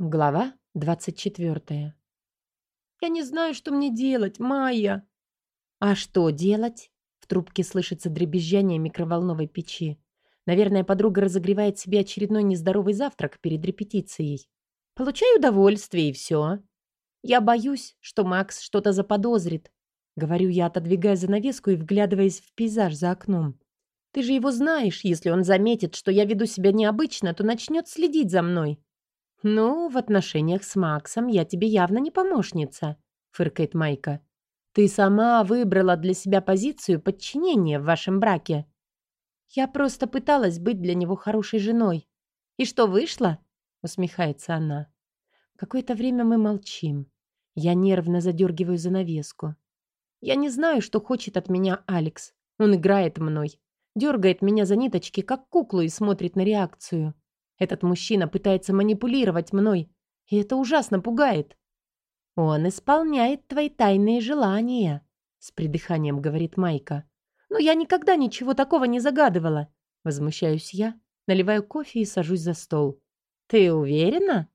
Глава 24. «Я не знаю, что мне делать, Майя!» «А что делать?» В трубке слышится дребезжание микроволновой печи. Наверное, подруга разогревает себе очередной нездоровый завтрак перед репетицией. «Получай удовольствие, и все. Я боюсь, что Макс что-то заподозрит», — говорю я, отодвигая занавеску и вглядываясь в пейзаж за окном. «Ты же его знаешь, если он заметит, что я веду себя необычно, то начнет следить за мной». «Ну, в отношениях с Максом я тебе явно не помощница», — фыркает Майка. «Ты сама выбрала для себя позицию подчинения в вашем браке». «Я просто пыталась быть для него хорошей женой». «И что вышло?» — усмехается она. Какое-то время мы молчим. Я нервно задергиваю занавеску. Я не знаю, что хочет от меня Алекс. Он играет мной, дергает меня за ниточки, как куклу, и смотрит на реакцию. Этот мужчина пытается манипулировать мной, и это ужасно пугает. «Он исполняет твои тайные желания», — с придыханием говорит Майка. «Но я никогда ничего такого не загадывала», — возмущаюсь я, наливаю кофе и сажусь за стол. «Ты уверена?»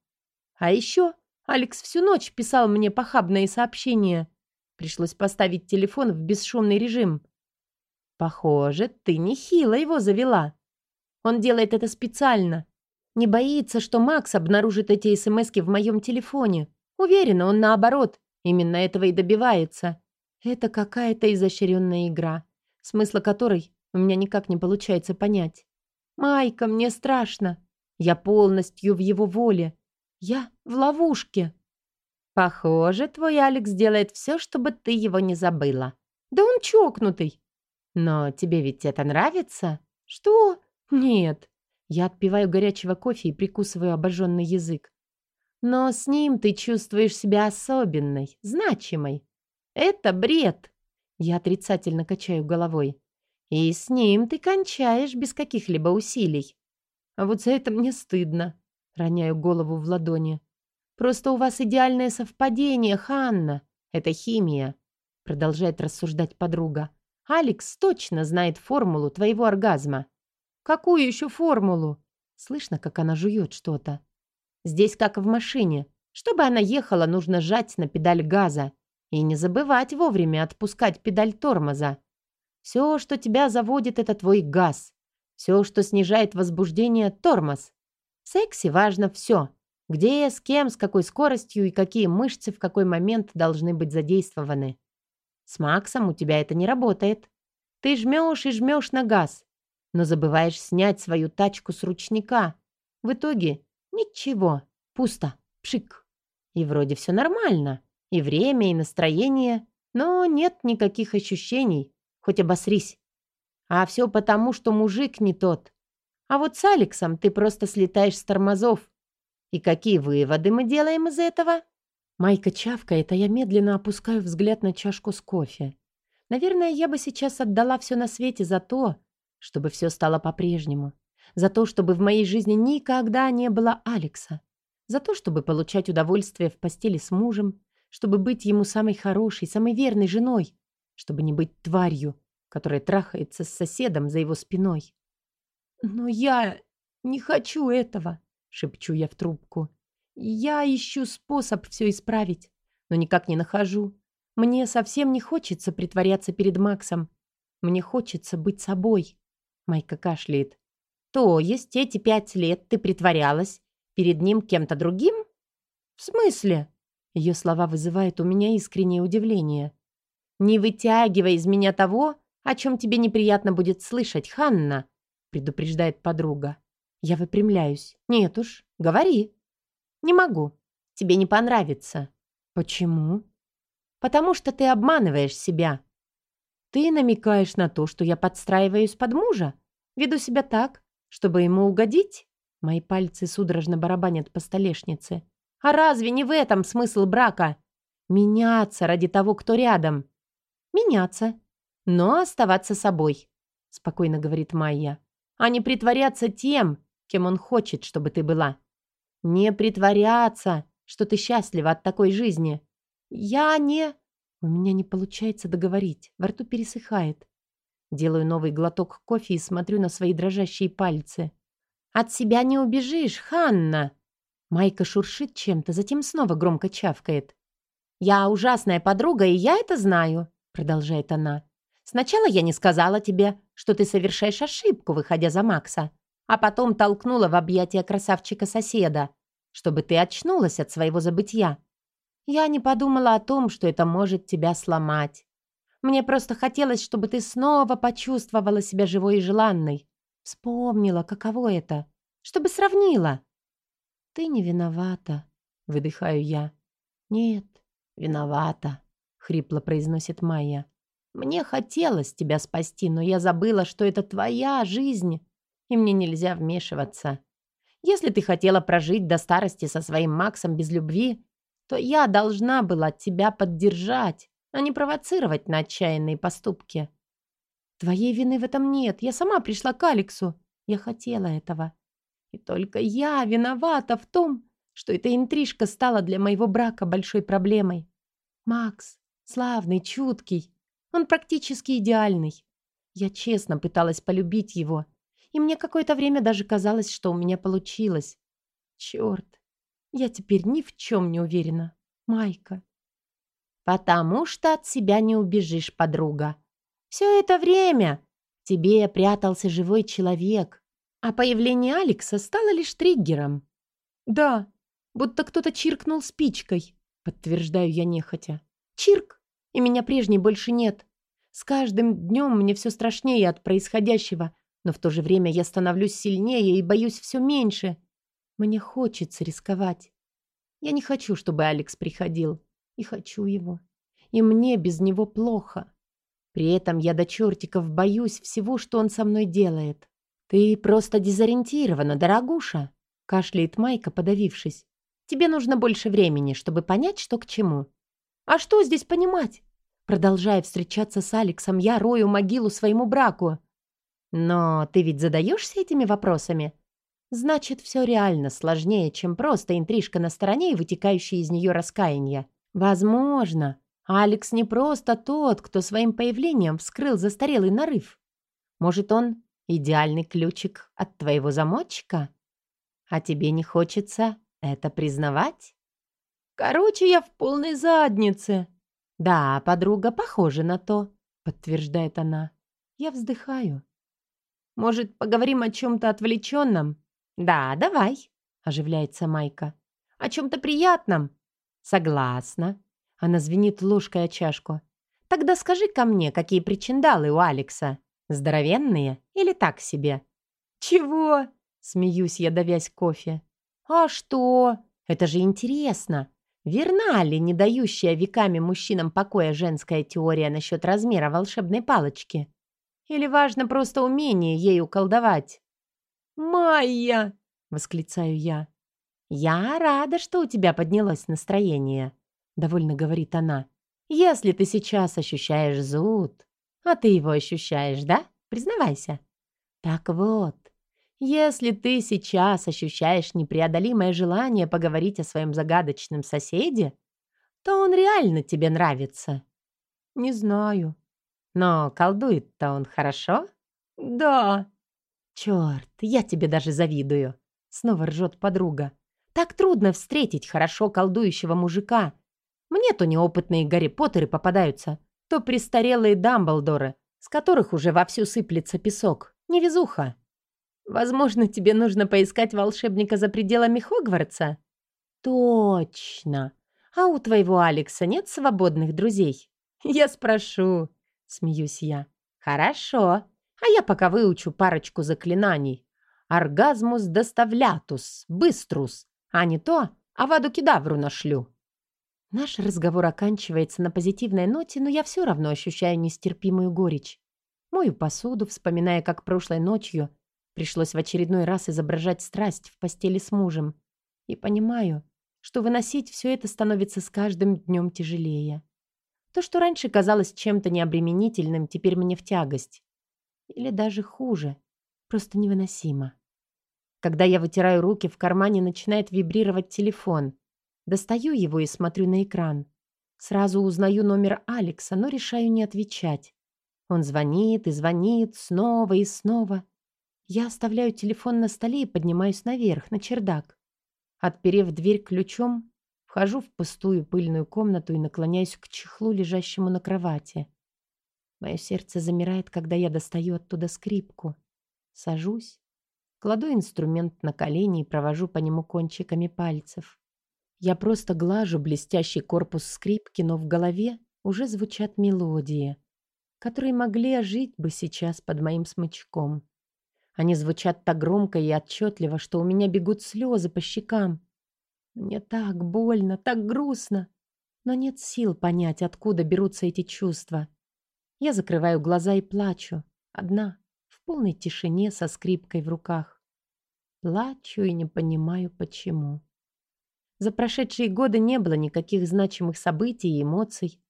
«А еще Алекс всю ночь писал мне похабные сообщения. Пришлось поставить телефон в бесшумный режим». «Похоже, ты нехило его завела. Он делает это специально, не боится, что Макс обнаружит эти СМСки в моем телефоне. Уверена, он наоборот. Именно этого и добивается. Это какая-то изощренная игра, смысла которой у меня никак не получается понять. «Майка, мне страшно. Я полностью в его воле. Я в ловушке». «Похоже, твой Алекс делает все, чтобы ты его не забыла». «Да он чокнутый». «Но тебе ведь это нравится?» «Что?» «Нет, я отпиваю горячего кофе и прикусываю обожженный язык. Но с ним ты чувствуешь себя особенной, значимой. Это бред. Я отрицательно качаю головой. И с ним ты кончаешь без каких-либо усилий. А вот за это мне стыдно. Роняю голову в ладони. Просто у вас идеальное совпадение, Ханна. Это химия. Продолжает рассуждать подруга. Алекс точно знает формулу твоего оргазма. «Какую еще формулу?» Слышно, как она жует что-то. «Здесь как в машине. Чтобы она ехала, нужно жать на педаль газа. И не забывать вовремя отпускать педаль тормоза. Все, что тебя заводит, это твой газ. Все, что снижает возбуждение, тормоз. В сексе важно все. Где, с кем, с какой скоростью и какие мышцы в какой момент должны быть задействованы. С Максом у тебя это не работает. Ты жмешь и жмешь на газ но забываешь снять свою тачку с ручника. В итоге ничего, пусто, пшик. И вроде все нормально, и время, и настроение, но нет никаких ощущений, хоть обосрись. А все потому, что мужик не тот. А вот с Алексом ты просто слетаешь с тормозов. И какие выводы мы делаем из этого? Майка чавкает, а я медленно опускаю взгляд на чашку с кофе. Наверное, я бы сейчас отдала все на свете за то, чтобы все стало по-прежнему. За то, чтобы в моей жизни никогда не было Алекса. За то, чтобы получать удовольствие в постели с мужем, чтобы быть ему самой хорошей, самой верной женой, чтобы не быть тварью, которая трахается с соседом за его спиной. «Но я не хочу этого», — шепчу я в трубку. «Я ищу способ все исправить, но никак не нахожу. Мне совсем не хочется притворяться перед Максом. Мне хочется быть собой». Майка кашляет. «То есть эти пять лет ты притворялась перед ним кем-то другим?» «В смысле?» Ее слова вызывают у меня искреннее удивление. «Не вытягивай из меня того, о чем тебе неприятно будет слышать, Ханна», предупреждает подруга. Я выпрямляюсь. «Нет уж, говори». «Не могу. Тебе не понравится». «Почему?» «Потому что ты обманываешь себя. Ты намекаешь на то, что я подстраиваюсь под мужа? Веду себя так, чтобы ему угодить? Мои пальцы судорожно барабанят по столешнице. А разве не в этом смысл брака? Меняться ради того, кто рядом. Меняться, но оставаться собой, спокойно говорит Майя. А не притворяться тем, кем он хочет, чтобы ты была. Не притворяться, что ты счастлива от такой жизни. Я не... У меня не получается договорить, во рту пересыхает. Делаю новый глоток кофе и смотрю на свои дрожащие пальцы. «От себя не убежишь, Ханна!» Майка шуршит чем-то, затем снова громко чавкает. «Я ужасная подруга, и я это знаю», — продолжает она. «Сначала я не сказала тебе, что ты совершаешь ошибку, выходя за Макса, а потом толкнула в объятия красавчика-соседа, чтобы ты очнулась от своего забытья. Я не подумала о том, что это может тебя сломать. Мне просто хотелось, чтобы ты снова почувствовала себя живой и желанной. Вспомнила, каково это. Чтобы сравнила. Ты не виновата, выдыхаю я. Нет, виновата, хрипло произносит Майя. Мне хотелось тебя спасти, но я забыла, что это твоя жизнь, и мне нельзя вмешиваться. Если ты хотела прожить до старости со своим Максом без любви, то я должна была тебя поддержать, а не провоцировать на отчаянные поступки. Твоей вины в этом нет. Я сама пришла к Алексу. Я хотела этого. И только я виновата в том, что эта интрижка стала для моего брака большой проблемой. Макс, славный, чуткий, он практически идеальный. Я честно пыталась полюбить его, и мне какое-то время даже казалось, что у меня получилось. Черт, я теперь ни в чем не уверена. Майка. Потому что от себя не убежишь, подруга. Все это время тебе прятался живой человек, а появление Алекса стало лишь триггером. Да, будто кто-то чиркнул спичкой, подтверждаю я нехотя. Чирк, и меня прежней больше нет. С каждым днем мне все страшнее от происходящего, но в то же время я становлюсь сильнее и боюсь все меньше. Мне хочется рисковать. Я не хочу, чтобы Алекс приходил. И хочу его. И мне без него плохо. При этом я до чертиков боюсь всего, что он со мной делает. «Ты просто дезориентирована, дорогуша», — кашляет Майка, подавившись. «Тебе нужно больше времени, чтобы понять, что к чему». «А что здесь понимать?» Продолжая встречаться с Алексом, я рою могилу своему браку. «Но ты ведь задаешься этими вопросами?» Значит, все реально сложнее, чем просто интрижка на стороне и вытекающее из нее раскаяние. Возможно, Алекс не просто тот, кто своим появлением вскрыл застарелый нарыв. Может, он идеальный ключик от твоего замочка? А тебе не хочется это признавать? Короче, я в полной заднице. Да, подруга, похожа на то, подтверждает она. Я вздыхаю. Может, поговорим о чем-то отвлеченном? «Да, давай», — оживляется Майка. «О чем-то приятном». «Согласна». Она звенит ложкой о чашку. «Тогда скажи ко мне, какие причиндалы у Алекса? Здоровенные или так себе?» «Чего?» — смеюсь я, давясь кофе. «А что? Это же интересно. Верна ли не дающая веками мужчинам покоя женская теория насчет размера волшебной палочки? Или важно просто умение ею колдовать?» «Майя!» — восклицаю я. «Я рада, что у тебя поднялось настроение», — довольно говорит она. «Если ты сейчас ощущаешь зуд, а ты его ощущаешь, да? Признавайся. Так вот, если ты сейчас ощущаешь непреодолимое желание поговорить о своем загадочном соседе, то он реально тебе нравится». «Не знаю». «Но колдует-то он хорошо?» «Да», «Черт, я тебе даже завидую!» Снова ржет подруга. «Так трудно встретить хорошо колдующего мужика. Мне то неопытные Гарри Поттеры попадаются, то престарелые Дамблдоры, с которых уже вовсю сыплется песок. Невезуха!» «Возможно, тебе нужно поискать волшебника за пределами Хогвартса?» «Точно! А у твоего Алекса нет свободных друзей?» «Я спрошу», — смеюсь я. «Хорошо. А я пока выучу парочку заклинаний. Оргазмус доставлятус, быструс. А не то, аваду кедавру нашлю. Наш разговор оканчивается на позитивной ноте, но я все равно ощущаю нестерпимую горечь. Мою посуду, вспоминая, как прошлой ночью пришлось в очередной раз изображать страсть в постели с мужем. И понимаю, что выносить все это становится с каждым днем тяжелее. То, что раньше казалось чем-то необременительным, теперь мне в тягость. Или даже хуже. Просто невыносимо. Когда я вытираю руки, в кармане начинает вибрировать телефон. Достаю его и смотрю на экран. Сразу узнаю номер Алекса, но решаю не отвечать. Он звонит и звонит снова и снова. Я оставляю телефон на столе и поднимаюсь наверх, на чердак. Отперев дверь ключом, вхожу в пустую пыльную комнату и наклоняюсь к чехлу, лежащему на кровати. Мое сердце замирает, когда я достаю оттуда скрипку. Сажусь, кладу инструмент на колени и провожу по нему кончиками пальцев. Я просто глажу блестящий корпус скрипки, но в голове уже звучат мелодии, которые могли ожить бы сейчас под моим смычком. Они звучат так громко и отчетливо, что у меня бегут слезы по щекам. Мне так больно, так грустно, но нет сил понять, откуда берутся эти чувства. Я закрываю глаза и плачу, одна, в полной тишине со скрипкой в руках. Плачу и не понимаю, почему. За прошедшие годы не было никаких значимых событий и эмоций.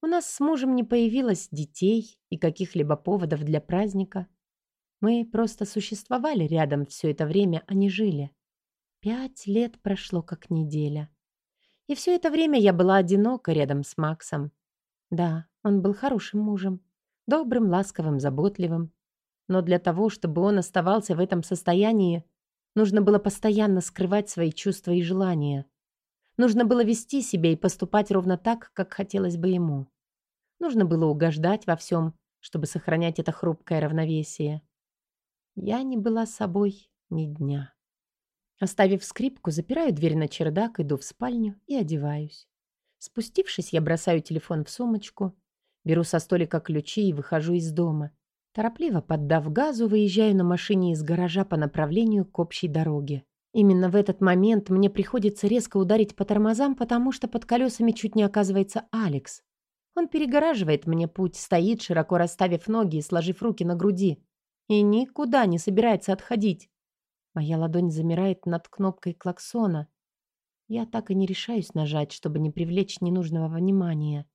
У нас с мужем не появилось детей и каких-либо поводов для праздника. Мы просто существовали рядом все это время, а не жили. Пять лет прошло как неделя. И все это время я была одинока рядом с Максом. Да, он был хорошим мужем. Добрым, ласковым, заботливым. Но для того, чтобы он оставался в этом состоянии, нужно было постоянно скрывать свои чувства и желания. Нужно было вести себя и поступать ровно так, как хотелось бы ему. Нужно было угождать во всем, чтобы сохранять это хрупкое равновесие. Я не была собой ни дня. Оставив скрипку, запираю дверь на чердак, иду в спальню и одеваюсь. Спустившись, я бросаю телефон в сумочку, беру со столика ключи и выхожу из дома. Торопливо поддав газу, выезжаю на машине из гаража по направлению к общей дороге. Именно в этот момент мне приходится резко ударить по тормозам, потому что под колесами чуть не оказывается Алекс. Он перегораживает мне путь, стоит, широко расставив ноги и сложив руки на груди. И никуда не собирается отходить. Моя ладонь замирает над кнопкой клаксона. Я так и не решаюсь нажать, чтобы не привлечь ненужного внимания.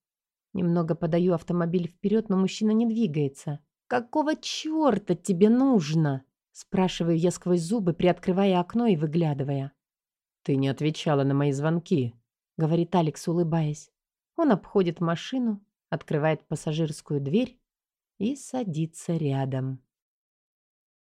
Немного подаю автомобиль вперед, но мужчина не двигается. «Какого черта тебе нужно?» Спрашиваю я сквозь зубы, приоткрывая окно и выглядывая. «Ты не отвечала на мои звонки», — говорит Алекс, улыбаясь. Он обходит машину, открывает пассажирскую дверь и садится рядом.